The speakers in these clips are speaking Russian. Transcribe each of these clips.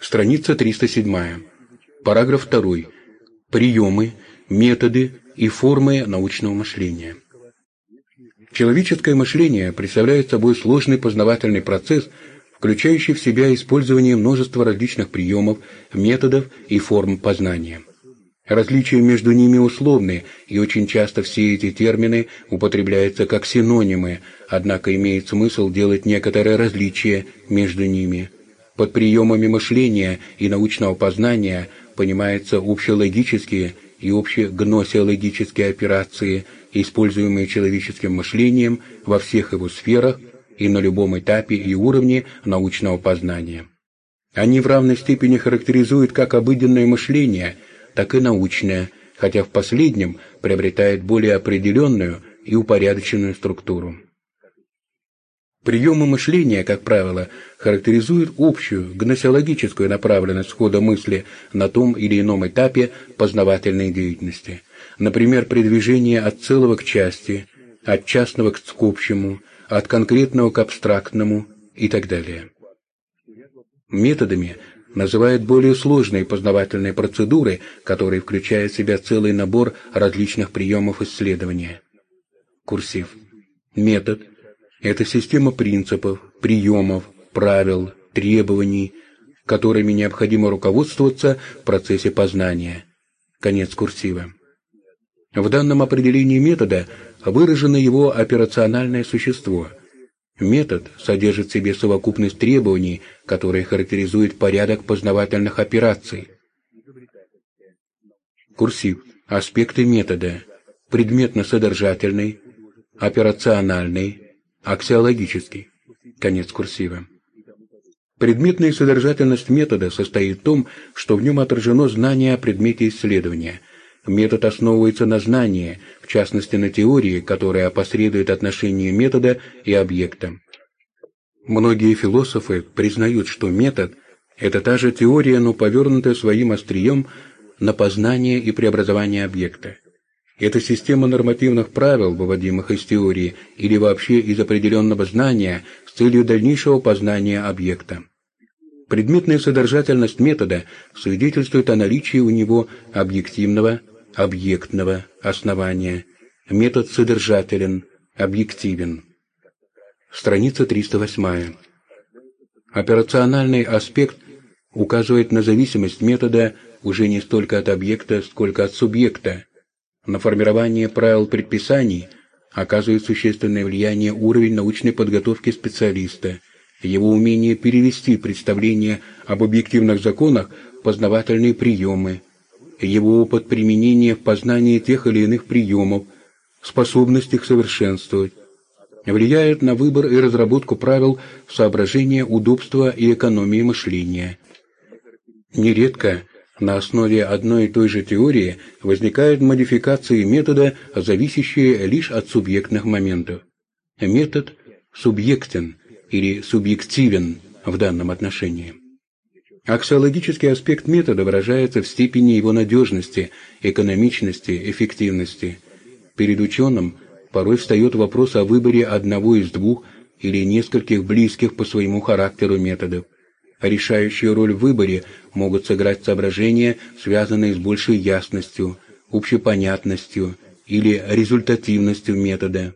Страница 307. Параграф 2. Приемы, методы и формы научного мышления. Человеческое мышление представляет собой сложный познавательный процесс, включающий в себя использование множества различных приемов, методов и форм познания. Различия между ними условны, и очень часто все эти термины употребляются как синонимы, однако имеет смысл делать некоторое различие между ними. Под приемами мышления и научного познания понимаются общелогические и общегносеологические операции, используемые человеческим мышлением во всех его сферах и на любом этапе и уровне научного познания. Они в равной степени характеризуют как обыденное мышление, так и научное, хотя в последнем приобретает более определенную и упорядоченную структуру. Приемы мышления, как правило, характеризуют общую гносеологическую направленность хода мысли на том или ином этапе познавательной деятельности. Например, передвижение от целого к части, от частного к общему, от конкретного к абстрактному и так далее. Методами называют более сложные познавательные процедуры, которые включают в себя целый набор различных приемов исследования. Курсив. Метод – это система принципов, приемов, правил, требований, которыми необходимо руководствоваться в процессе познания. Конец курсива. В данном определении метода выражено его операциональное существо. Метод содержит в себе совокупность требований, которые характеризуют порядок познавательных операций. Курсив. Аспекты метода. Предметно-содержательный, операциональный, Аксиологический. Конец курсива. Предметная содержательность метода состоит в том, что в нем отражено знание о предмете исследования. Метод основывается на знании, в частности на теории, которая опосредует отношение метода и объекта. Многие философы признают, что метод – это та же теория, но повернутая своим острием на познание и преобразование объекта. Это система нормативных правил, выводимых из теории или вообще из определенного знания с целью дальнейшего познания объекта. Предметная содержательность метода свидетельствует о наличии у него объективного, объектного основания. Метод содержателен, объективен. Страница 308. Операциональный аспект указывает на зависимость метода уже не столько от объекта, сколько от субъекта, на формирование правил предписаний оказывает существенное влияние уровень научной подготовки специалиста, его умение перевести представление об объективных законах в познавательные приемы, его опыт применения в познании тех или иных приемов, способность их совершенствовать, влияет на выбор и разработку правил соображения удобства и экономии мышления. Нередко на основе одной и той же теории возникают модификации метода, зависящие лишь от субъектных моментов. Метод субъектен или субъективен в данном отношении. Аксиологический аспект метода выражается в степени его надежности, экономичности, эффективности. Перед ученым порой встает вопрос о выборе одного из двух или нескольких близких по своему характеру методов. Решающую роль в выборе могут сыграть соображения, связанные с большей ясностью, общепонятностью или результативностью метода.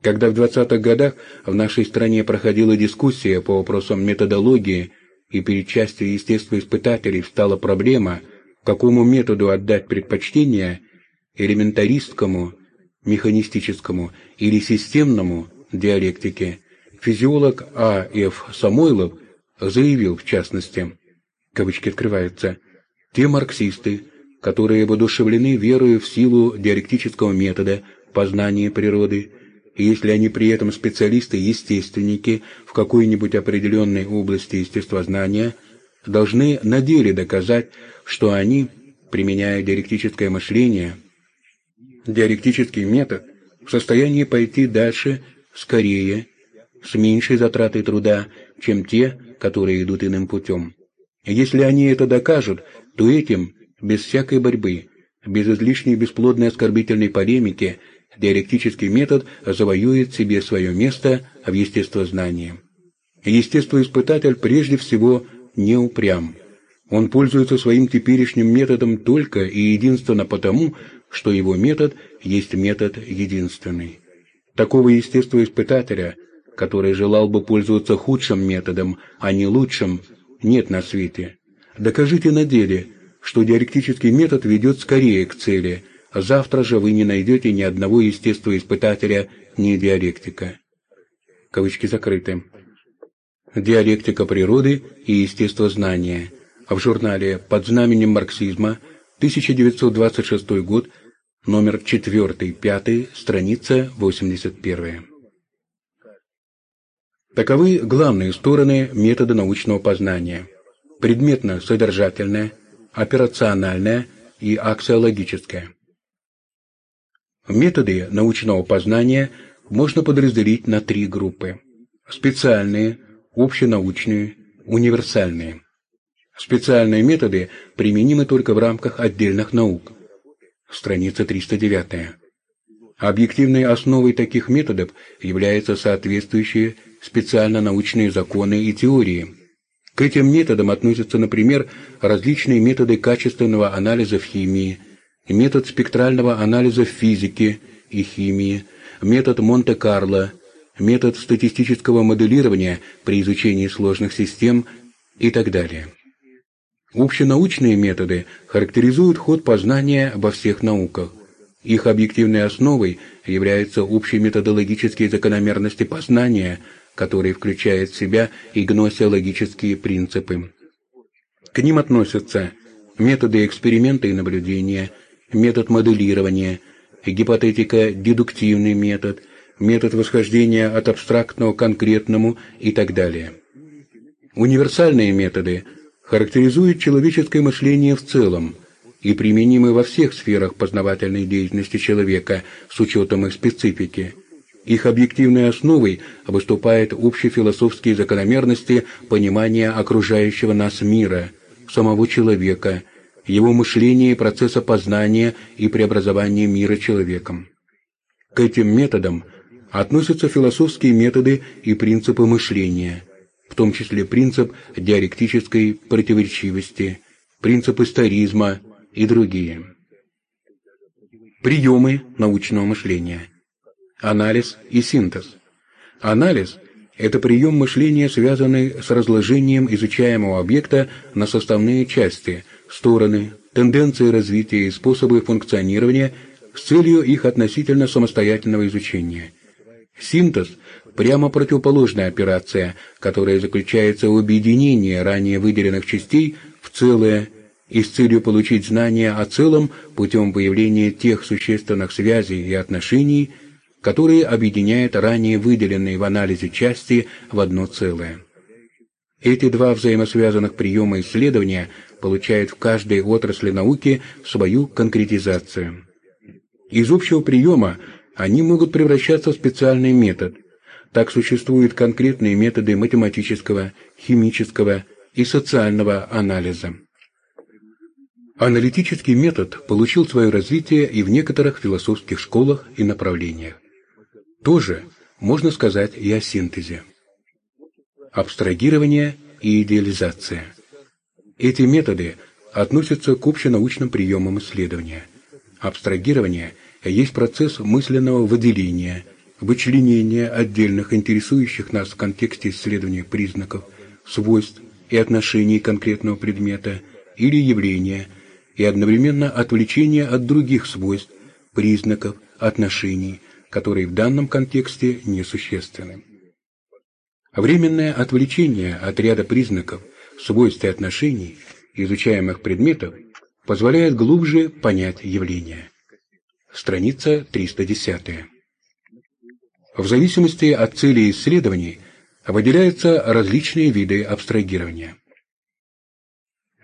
Когда в 20-х годах в нашей стране проходила дискуссия по вопросам методологии, и перед частью естествоиспытателей встала проблема, какому методу отдать предпочтение – элементаристскому, механистическому или системному диалектике, физиолог А. Ф. Самойлов – заявил в частности, кавычки открываются, «те марксисты, которые воодушевлены верою в силу диалектического метода познания природы, и если они при этом специалисты-естественники в какой-нибудь определенной области естествознания, должны на деле доказать, что они, применяя диалектическое мышление, диалектический метод, в состоянии пойти дальше, скорее, с меньшей затратой труда, чем те, которые идут иным путем. Если они это докажут, то этим, без всякой борьбы, без излишней бесплодной оскорбительной полемики, диалектический метод завоюет себе свое место в естествознании. Естествоиспытатель прежде всего не упрям – Он пользуется своим теперешним методом только и единственно потому, что его метод есть метод единственный. Такого естествоиспытателя, который желал бы пользоваться худшим методом, а не лучшим, нет на свете. Докажите на деле, что диалектический метод ведет скорее к цели, завтра же вы не найдете ни одного естествоиспытателя, ни диалектика. Кавычки закрыты. Диалектика природы и естествознания. В журнале «Под знаменем марксизма», 1926 год, номер 4-5, страница 81. Таковы главные стороны метода научного познания. Предметно-содержательное, операциональное и аксиологическое. Методы научного познания можно подразделить на три группы. Специальные, общенаучные, универсальные. Специальные методы применимы только в рамках отдельных наук. Страница 309. Объективной основой таких методов являются соответствующие специально-научные законы и теории. К этим методам относятся, например, различные методы качественного анализа в химии, метод спектрального анализа в физике и химии, метод Монте-Карло, метод статистического моделирования при изучении сложных систем и так далее. Общенаучные методы характеризуют ход познания во всех науках. Их объективной основой являются общие методологические закономерности познания – который включает в себя и гносеологические принципы. К ним относятся методы эксперимента и наблюдения, метод моделирования, гипотетика-дедуктивный метод, метод восхождения от абстрактного к конкретному и так далее. Универсальные методы характеризуют человеческое мышление в целом и применимы во всех сферах познавательной деятельности человека с учетом их специфики – их объективной основой выступают общефилософские закономерности понимания окружающего нас мира, самого человека, его мышления и процесса познания и преобразования мира человеком. К этим методам относятся философские методы и принципы мышления, в том числе принцип диалектической противоречивости, принцип историзма и другие. Приемы научного мышления – анализ и синтез. Анализ – это прием мышления, связанный с разложением изучаемого объекта на составные части, стороны, тенденции развития и способы функционирования с целью их относительно самостоятельного изучения. Синтез – прямо противоположная операция, которая заключается в объединении ранее выделенных частей в целое и с целью получить знания о целом путем выявления тех существенных связей и отношений – которые объединяют ранее выделенные в анализе части в одно целое. Эти два взаимосвязанных приема исследования получают в каждой отрасли науки свою конкретизацию. Из общего приема они могут превращаться в специальный метод. Так существуют конкретные методы математического, химического и социального анализа. Аналитический метод получил свое развитие и в некоторых философских школах и направлениях. Тоже можно сказать и о синтезе. Абстрагирование и идеализация. Эти методы относятся к общенаучным приемам исследования. Абстрагирование есть процесс мысленного выделения, вычленения отдельных интересующих нас в контексте исследования признаков, свойств и отношений конкретного предмета или явления и одновременно отвлечения от других свойств, признаков, отношений, которые в данном контексте несущественны. Временное отвлечение от ряда признаков, свойств и отношений изучаемых предметов позволяет глубже понять явление. Страница 310. В зависимости от цели исследований выделяются различные виды абстрагирования.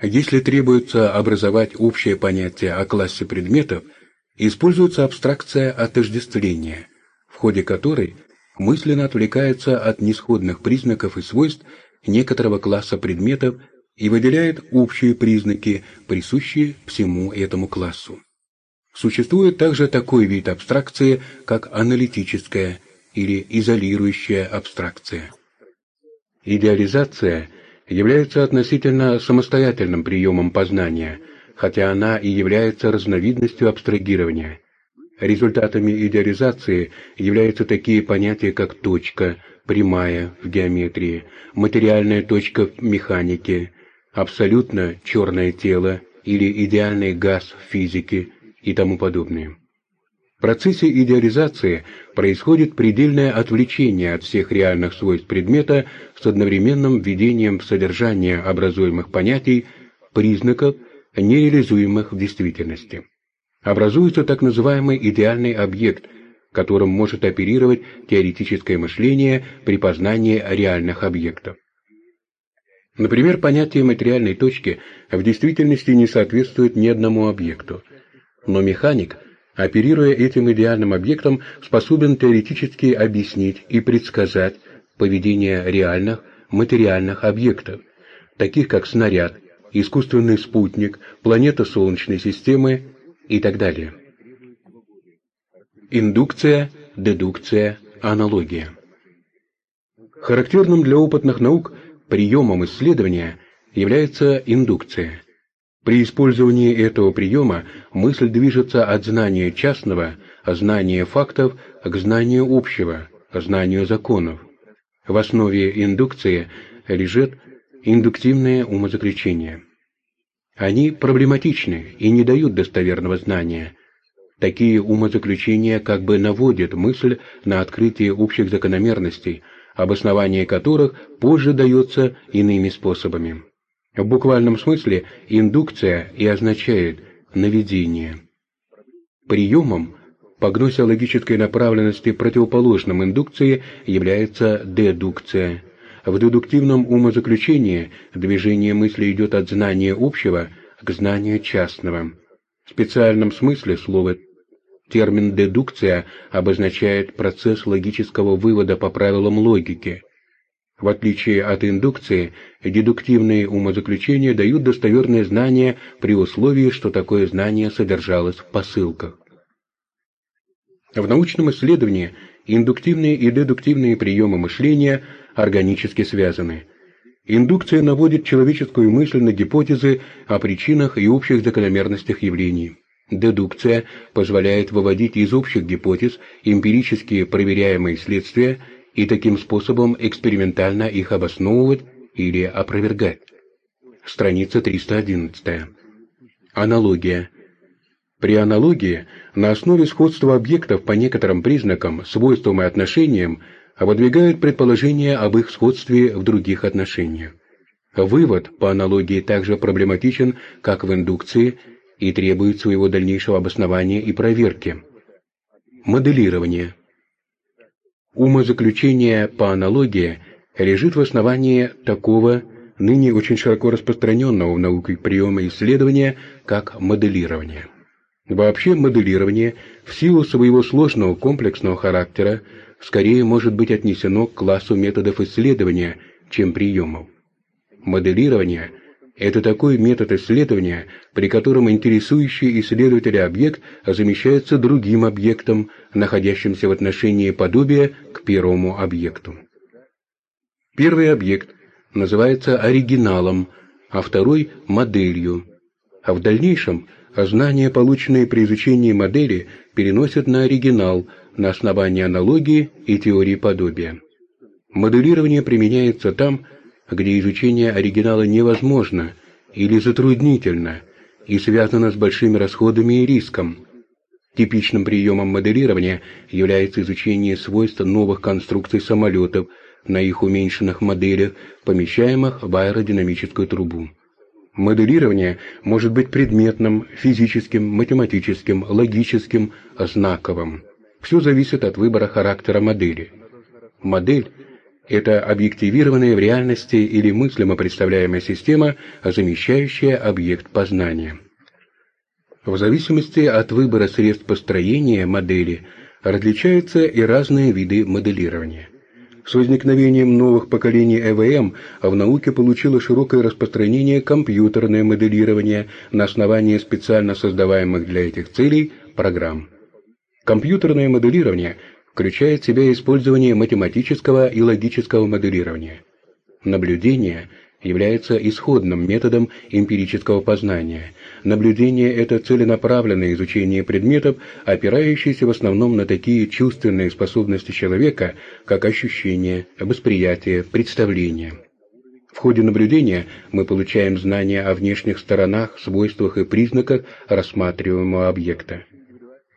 Если требуется образовать общее понятие о классе предметов – используется абстракция отождествления, в ходе которой мысленно отвлекается от несходных признаков и свойств некоторого класса предметов и выделяет общие признаки, присущие всему этому классу. Существует также такой вид абстракции, как аналитическая или изолирующая абстракция. Идеализация является относительно самостоятельным приемом познания, хотя она и является разновидностью абстрагирования. Результатами идеализации являются такие понятия, как точка, прямая в геометрии, материальная точка в механике, абсолютно черное тело или идеальный газ в физике и тому подобное. В процессе идеализации происходит предельное отвлечение от всех реальных свойств предмета с одновременным введением в содержание образуемых понятий, признаков, нереализуемых в действительности. Образуется так называемый идеальный объект, которым может оперировать теоретическое мышление при познании реальных объектов. Например, понятие материальной точки в действительности не соответствует ни одному объекту, но механик – оперируя этим идеальным объектом, способен теоретически объяснить и предсказать поведение реальных материальных объектов, таких как снаряд, искусственный спутник, планета Солнечной системы и так далее. Индукция, дедукция, аналогия. Характерным для опытных наук приемом исследования является индукция – при использовании этого приема мысль движется от знания частного, знания фактов, к знанию общего, знанию законов. В основе индукции лежит индуктивное умозаключение. Они проблематичны и не дают достоверного знания. Такие умозаключения как бы наводят мысль на открытие общих закономерностей, обоснование которых позже дается иными способами. В буквальном смысле индукция и означает наведение. Приемом по гносеологической направленности противоположным индукции является дедукция. В дедуктивном умозаключении движение мысли идет от знания общего к знанию частного. В специальном смысле слова термин «дедукция» обозначает процесс логического вывода по правилам логики – в отличие от индукции, дедуктивные умозаключения дают достоверные знания при условии, что такое знание содержалось в посылках. В научном исследовании индуктивные и дедуктивные приемы мышления органически связаны. Индукция наводит человеческую мысль на гипотезы о причинах и общих закономерностях явлений. Дедукция позволяет выводить из общих гипотез эмпирически проверяемые следствия и таким способом экспериментально их обосновывать или опровергать. Страница 311. Аналогия. При аналогии на основе сходства объектов по некоторым признакам, свойствам и отношениям выдвигают предположение об их сходстве в других отношениях. Вывод по аналогии также проблематичен, как в индукции, и требует своего дальнейшего обоснования и проверки. Моделирование. Умозаключение по аналогии лежит в основании такого, ныне очень широко распространенного в науке приема исследования, как моделирование. Вообще моделирование, в силу своего сложного комплексного характера, скорее может быть отнесено к классу методов исследования, чем приемов. Моделирование – это такой метод исследования, при котором интересующий исследователя объект замещается другим объектом, находящимся в отношении подобия к первому объекту. Первый объект называется оригиналом, а второй – моделью. А в дальнейшем знания, полученные при изучении модели, переносят на оригинал на основании аналогии и теории подобия. Моделирование применяется там, где изучение оригинала невозможно или затруднительно и связано с большими расходами и риском. Типичным приемом моделирования является изучение свойств новых конструкций самолетов на их уменьшенных моделях, помещаемых в аэродинамическую трубу. Моделирование может быть предметным, физическим, математическим, логическим, знаковым. Все зависит от выбора характера модели. Модель это объективированная в реальности или мыслимо представляемая система, замещающая объект познания. В зависимости от выбора средств построения модели различаются и разные виды моделирования. С возникновением новых поколений ЭВМ в науке получило широкое распространение компьютерное моделирование на основании специально создаваемых для этих целей программ. Компьютерное моделирование включает в себя использование математического и логического моделирования. Наблюдение является исходным методом эмпирического познания. Наблюдение – это целенаправленное изучение предметов, опирающееся в основном на такие чувственные способности человека, как ощущение, восприятие, представление. В ходе наблюдения мы получаем знания о внешних сторонах, свойствах и признаках рассматриваемого объекта.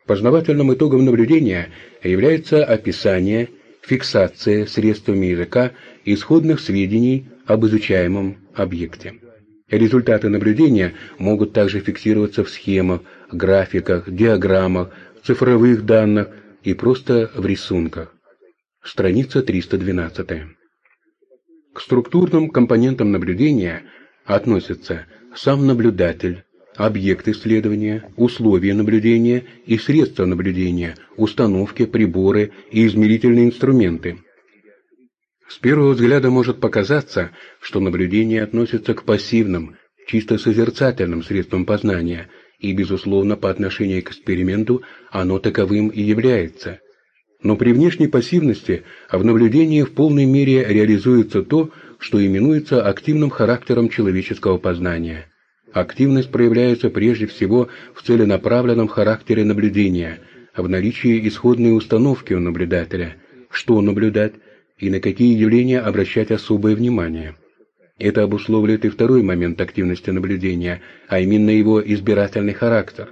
Познавательным итогом наблюдения является описание, фиксация средствами языка исходных сведений об изучаемом объекте. Результаты наблюдения могут также фиксироваться в схемах, графиках, диаграммах, цифровых данных и просто в рисунках. Страница 312. К структурным компонентам наблюдения относятся сам наблюдатель, объект исследования, условия наблюдения и средства наблюдения, установки, приборы и измерительные инструменты. С первого взгляда может показаться, что наблюдение относится к пассивным, чисто созерцательным средствам познания, и, безусловно, по отношению к эксперименту оно таковым и является. Но при внешней пассивности в наблюдении в полной мере реализуется то, что именуется активным характером человеческого познания. Активность проявляется прежде всего в целенаправленном характере наблюдения, в наличии исходной установки у наблюдателя, что наблюдать, и на какие явления обращать особое внимание. Это обусловливает и второй момент активности наблюдения, а именно его избирательный характер.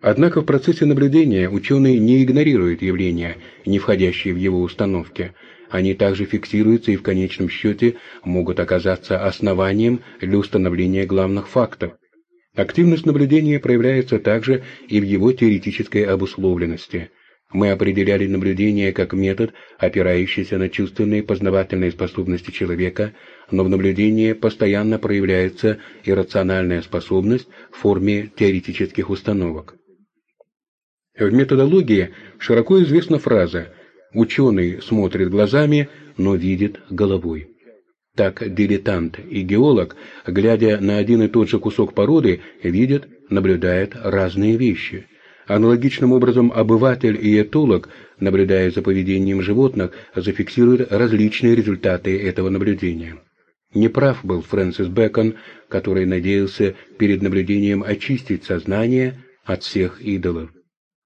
Однако в процессе наблюдения ученый не игнорирует явления, не входящие в его установки. Они также фиксируются и в конечном счете могут оказаться основанием для установления главных фактов. Активность наблюдения проявляется также и в его теоретической обусловленности – мы определяли наблюдение как метод, опирающийся на чувственные познавательные способности человека, но в наблюдении постоянно проявляется иррациональная способность в форме теоретических установок. В методологии широко известна фраза «ученый смотрит глазами, но видит головой». Так дилетант и геолог, глядя на один и тот же кусок породы, видят, наблюдают разные вещи – Аналогичным образом обыватель и этолог, наблюдая за поведением животных, зафиксируют различные результаты этого наблюдения. Неправ был Фрэнсис Бэкон, который надеялся перед наблюдением очистить сознание от всех идолов.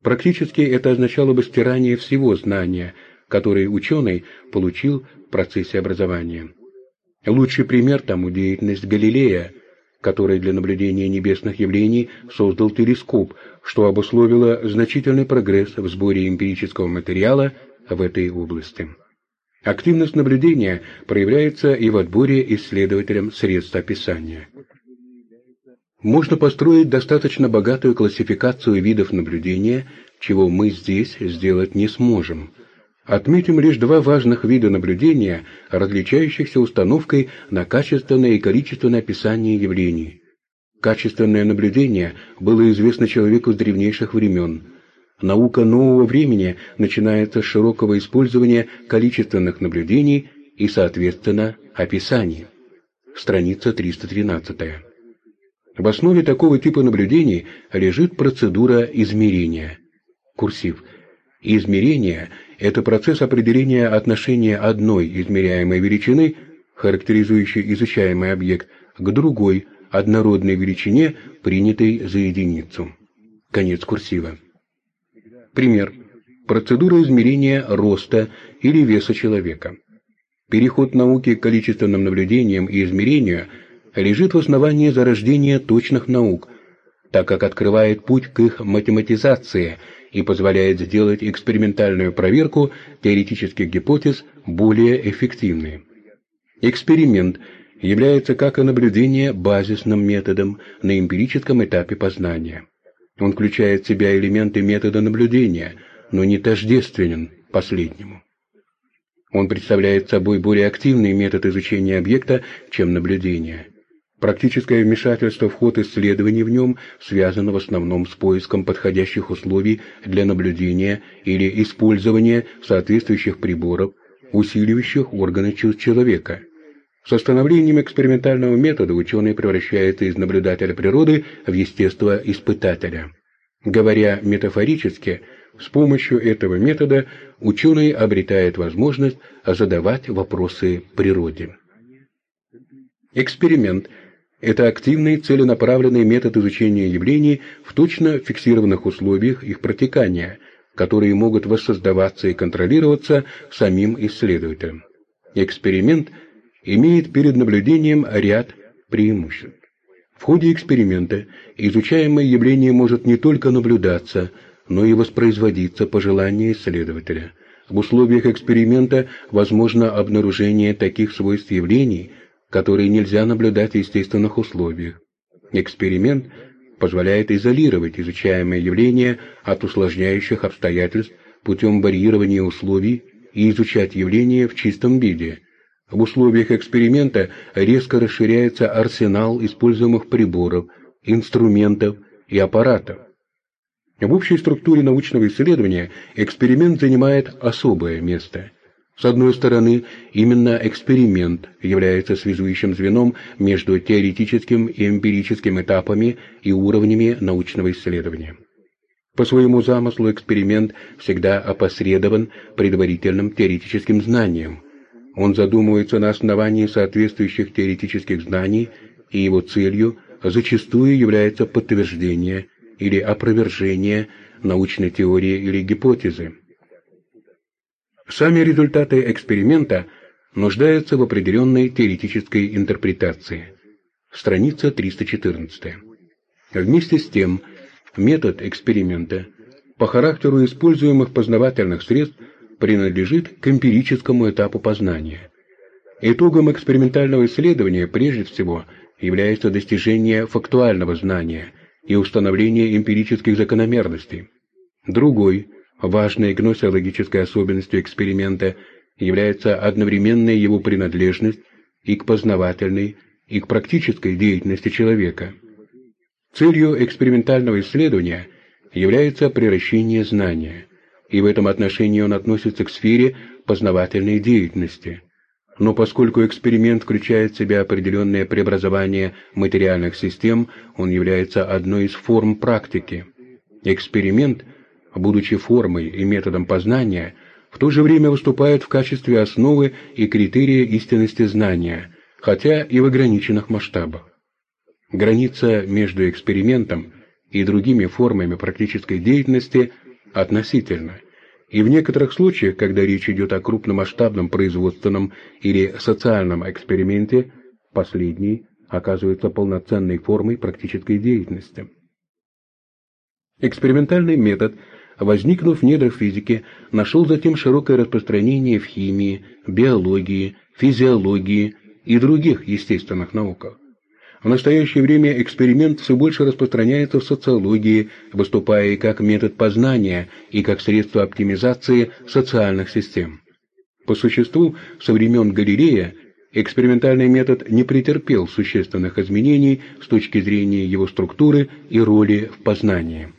Практически это означало бы стирание всего знания, которое ученый получил в процессе образования. Лучший пример тому деятельность Галилея, который для наблюдения небесных явлений создал телескоп, что обусловило значительный прогресс в сборе эмпирического материала в этой области. Активность наблюдения проявляется и в отборе исследователям средств описания. Можно построить достаточно богатую классификацию видов наблюдения, чего мы здесь сделать не сможем – Отметим лишь два важных вида наблюдения, различающихся установкой на качественное и количественное описание явлений. Качественное наблюдение было известно человеку с древнейших времен. Наука нового времени начинается с широкого использования количественных наблюдений и, соответственно, описаний. Страница 313. В основе такого типа наблюдений лежит процедура измерения. Курсив. Измерение это процесс определения отношения одной измеряемой величины, характеризующей изучаемый объект, к другой, однородной величине, принятой за единицу. Конец курсива. Пример. Процедура измерения роста или веса человека. Переход науки к количественным наблюдениям и измерению лежит в основании зарождения точных наук, так как открывает путь к их математизации – и позволяет сделать экспериментальную проверку теоретических гипотез более эффективной. Эксперимент является, как и наблюдение, базисным методом на эмпирическом этапе познания. Он включает в себя элементы метода наблюдения, но не тождественен последнему. Он представляет собой более активный метод изучения объекта, чем наблюдение – Практическое вмешательство в ход исследований в нем связано в основном с поиском подходящих условий для наблюдения или использования соответствующих приборов, усиливающих органы чувств человека. С становлением экспериментального метода ученый превращается из наблюдателя природы в естествоиспытателя. Говоря метафорически, с помощью этого метода ученый обретает возможность задавать вопросы природе. Эксперимент – это активный целенаправленный метод изучения явлений в точно фиксированных условиях их протекания, которые могут воссоздаваться и контролироваться самим исследователем. Эксперимент имеет перед наблюдением ряд преимуществ. В ходе эксперимента изучаемое явление может не только наблюдаться, но и воспроизводиться по желанию исследователя. В условиях эксперимента возможно обнаружение таких свойств явлений, которые нельзя наблюдать в естественных условиях. Эксперимент позволяет изолировать изучаемое явление от усложняющих обстоятельств путем варьирования условий и изучать явление в чистом виде. В условиях эксперимента резко расширяется арсенал используемых приборов, инструментов и аппаратов. В общей структуре научного исследования эксперимент занимает особое место. С одной стороны, именно эксперимент является связующим звеном между теоретическим и эмпирическим этапами и уровнями научного исследования. По своему замыслу эксперимент всегда опосредован предварительным теоретическим знанием. Он задумывается на основании соответствующих теоретических знаний, и его целью зачастую является подтверждение или опровержение научной теории или гипотезы. Сами результаты эксперимента нуждаются в определенной теоретической интерпретации. Страница 314. Вместе с тем, метод эксперимента по характеру используемых познавательных средств принадлежит к эмпирическому этапу познания. Итогом экспериментального исследования прежде всего является достижение фактуального знания и установление эмпирических закономерностей. Другой, важной гносеологической особенностью эксперимента является одновременная его принадлежность и к познавательной, и к практической деятельности человека. Целью экспериментального исследования является превращение знания, и в этом отношении он относится к сфере познавательной деятельности. Но поскольку эксперимент включает в себя определенное преобразование материальных систем, он является одной из форм практики. Эксперимент, будучи формой и методом познания, в то же время выступает в качестве основы и критерия истинности знания, хотя и в ограниченных масштабах. Граница между экспериментом и другими формами практической деятельности относительна, и в некоторых случаях, когда речь идет о крупномасштабном производственном или социальном эксперименте, последний оказывается полноценной формой практической деятельности. Экспериментальный метод, возникнув в недрах физики, нашел затем широкое распространение в химии, биологии, физиологии и других естественных науках. В настоящее время эксперимент все больше распространяется в социологии, выступая и как метод познания, и как средство оптимизации социальных систем. По существу, со времен Галилея экспериментальный метод не претерпел существенных изменений с точки зрения его структуры и роли в познании.